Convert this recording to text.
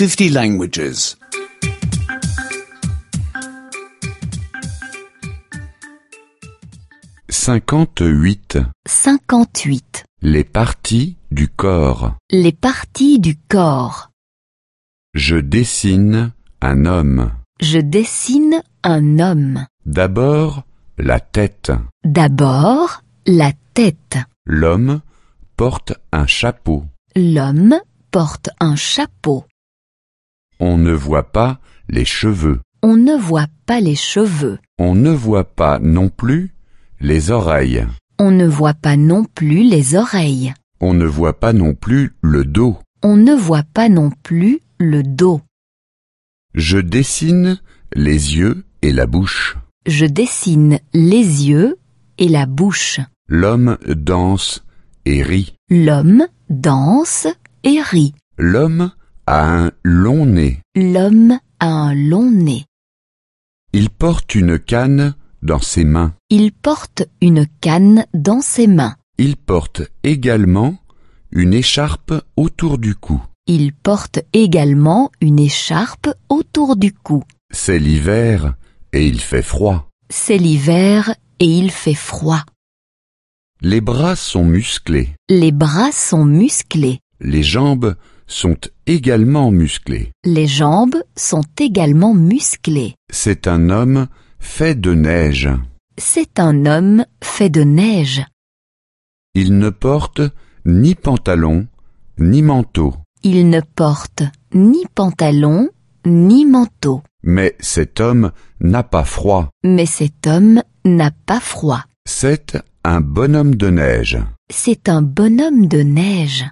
50 languages. 58. 58. Les parties du corps. Les parties du corps. Je dessine un homme. Je dessine un homme. D'abord, la tête. D'abord, la tête. L'homme porte un chapeau. L'homme porte un chapeau. On ne voit pas les cheveux. On ne voit pas les cheveux. On ne voit pas non plus les oreilles. On ne voit pas non plus les oreilles. On ne voit pas non plus le dos. On ne voit pas non plus le dos. Je dessine les yeux et la bouche. Je dessine les yeux et la bouche. L'homme danse et rit. L'homme danse et rit. L'homme a un long nez. L'homme a un long nez. Il porte une canne dans ses mains. Il porte une canne dans ses mains. Il porte également une écharpe autour du cou. Il porte également une écharpe autour du cou. C'est l'hiver et il fait froid. C'est l'hiver et il fait froid. Les bras sont musclés. Les bras sont musclés. Les jambes sont également musclées. Les jambes sont également musclées. C'est un homme fait de neige. C'est un homme fait de neige. Il ne porte ni pantalon ni manteau. Il ne porte ni pantalon ni manteau. Mais cet homme n'a pas froid. Mais cet homme n'a pas froid. C'est un bonhomme de neige. C'est un bonhomme de neige.